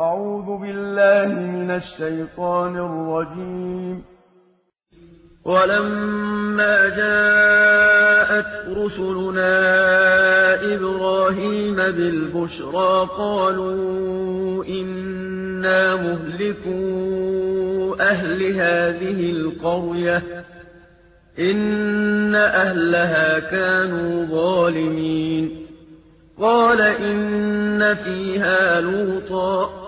أعوذ بالله من الشيطان الرجيم. ولما جاءت رسلنا إبراهيم بالبشرى قالوا إنا مهلكو أهل هذه القرية إن أهلها كانوا ظالمين. قال إن فيها لوطا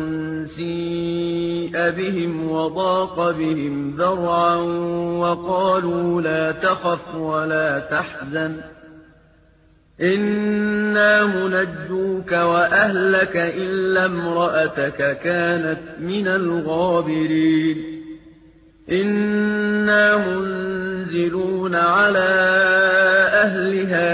سيء بهم وضاق بهم ذرعا وقالوا لا تخف ولا تحزن. إنا منجوك وأهلك إلا امرأتك كانت من الغابرين. إنا منزلون على أهل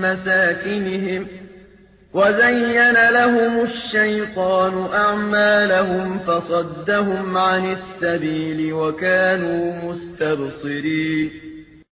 مساكنهم وزين لهم الشيطان أعمالهم فصدهم عن السبيل وكانوا مستبصرين